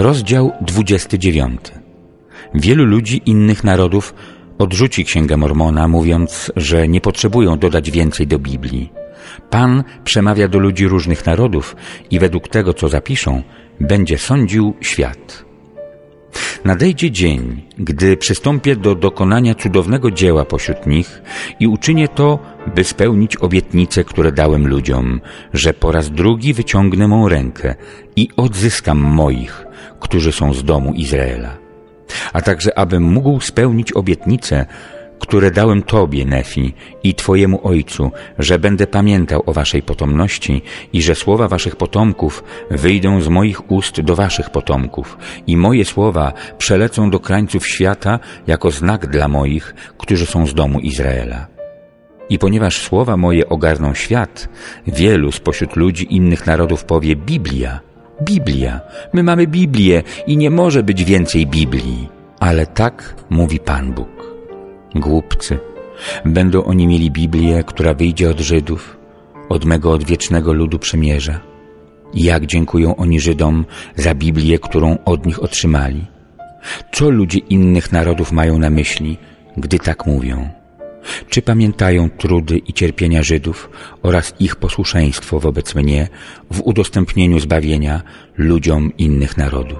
Rozdział 29. Wielu ludzi innych narodów odrzuci Księgę Mormona, mówiąc, że nie potrzebują dodać więcej do Biblii. Pan przemawia do ludzi różnych narodów i według tego, co zapiszą, będzie sądził świat. Nadejdzie dzień, gdy przystąpię do dokonania cudownego dzieła pośród nich i uczynię to, by spełnić obietnice, które dałem ludziom, że po raz drugi wyciągnę mą rękę i odzyskam moich, którzy są z domu Izraela. A także, abym mógł spełnić obietnice, które dałem Tobie, Nefi, i Twojemu Ojcu, że będę pamiętał o Waszej potomności i że słowa Waszych potomków wyjdą z moich ust do Waszych potomków i moje słowa przelecą do krańców świata jako znak dla moich, którzy są z domu Izraela. I ponieważ słowa moje ogarną świat, wielu spośród ludzi innych narodów powie Biblia, Biblia, my mamy Biblię i nie może być więcej Biblii. Ale tak mówi Pan Bóg. Głupcy, będą oni mieli Biblię, która wyjdzie od Żydów, od mego odwiecznego ludu przymierza. Jak dziękują oni Żydom za Biblię, którą od nich otrzymali? Co ludzie innych narodów mają na myśli, gdy tak mówią? Czy pamiętają trudy i cierpienia Żydów oraz ich posłuszeństwo wobec mnie w udostępnieniu zbawienia ludziom innych narodów?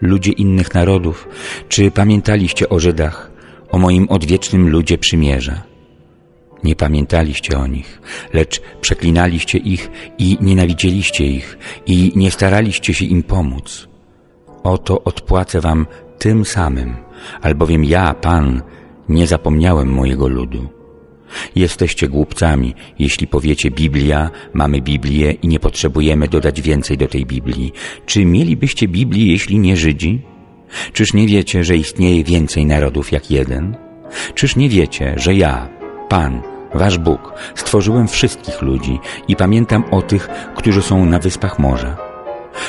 Ludzie innych narodów, czy pamiętaliście o Żydach, o moim odwiecznym ludzie przymierza? Nie pamiętaliście o nich, lecz przeklinaliście ich i nienawidzieliście ich i nie staraliście się im pomóc. Oto odpłacę wam tym samym, albowiem ja, Pan, nie zapomniałem mojego ludu. Jesteście głupcami, jeśli powiecie Biblia, mamy Biblię i nie potrzebujemy dodać więcej do tej Biblii. Czy mielibyście Biblię, jeśli nie Żydzi? Czyż nie wiecie, że istnieje więcej narodów jak jeden? Czyż nie wiecie, że ja, Pan, Wasz Bóg, stworzyłem wszystkich ludzi i pamiętam o tych, którzy są na wyspach morza?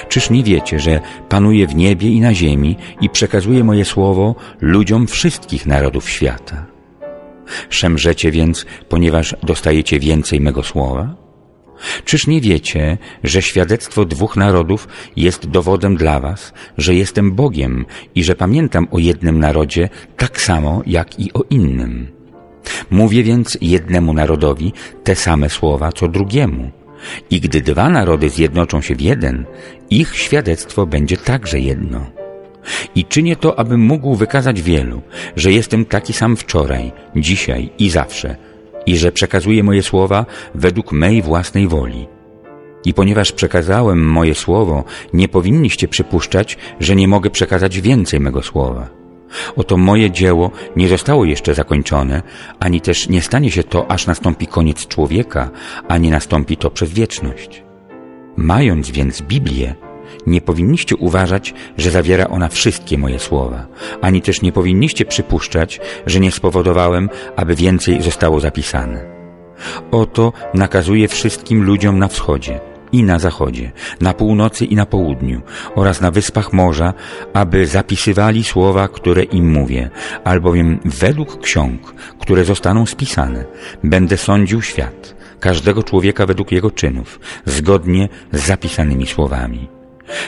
Czyż nie wiecie, że panuję w niebie i na ziemi i przekazuję moje słowo ludziom wszystkich narodów świata? Szemrzecie więc, ponieważ dostajecie więcej mego słowa? Czyż nie wiecie, że świadectwo dwóch narodów jest dowodem dla was, że jestem Bogiem i że pamiętam o jednym narodzie tak samo jak i o innym? Mówię więc jednemu narodowi te same słowa, co drugiemu. I gdy dwa narody zjednoczą się w jeden, ich świadectwo będzie także jedno. I czynię to, abym mógł wykazać wielu, że jestem taki sam wczoraj, dzisiaj i zawsze i że przekazuję moje słowa według mej własnej woli. I ponieważ przekazałem moje słowo, nie powinniście przypuszczać, że nie mogę przekazać więcej mego słowa. Oto moje dzieło nie zostało jeszcze zakończone, ani też nie stanie się to, aż nastąpi koniec człowieka, ani nastąpi to przez wieczność. Mając więc Biblię, nie powinniście uważać, że zawiera ona wszystkie moje słowa, ani też nie powinniście przypuszczać, że nie spowodowałem, aby więcej zostało zapisane. Oto nakazuję wszystkim ludziom na wschodzie i na zachodzie, na północy i na południu oraz na wyspach morza, aby zapisywali słowa, które im mówię, albowiem według ksiąg, które zostaną spisane, będę sądził świat, każdego człowieka według jego czynów, zgodnie z zapisanymi słowami.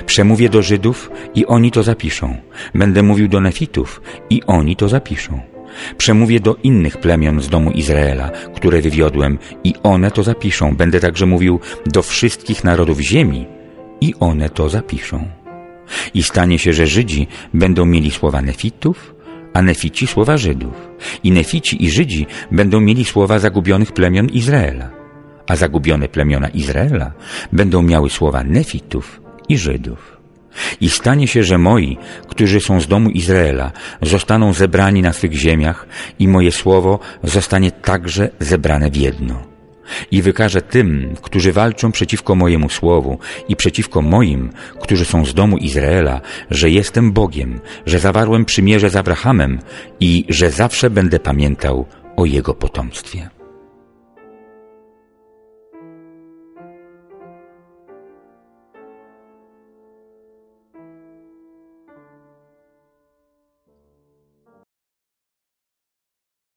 Przemówię do Żydów i oni to zapiszą. Będę mówił do Nefitów i oni to zapiszą. Przemówię do innych plemion z domu Izraela, które wywiodłem i one to zapiszą. Będę także mówił do wszystkich narodów ziemi i one to zapiszą. I stanie się, że Żydzi będą mieli słowa Nefitów, a Nefici słowa Żydów. I Nefici i Żydzi będą mieli słowa zagubionych plemion Izraela. A zagubione plemiona Izraela będą miały słowa Nefitów i Żydów. I stanie się, że moi, którzy są z domu Izraela, zostaną zebrani na swych ziemiach i moje słowo zostanie także zebrane w jedno. I wykażę tym, którzy walczą przeciwko mojemu słowu i przeciwko moim, którzy są z domu Izraela, że jestem Bogiem, że zawarłem przymierze z Abrahamem i że zawsze będę pamiętał o jego potomstwie.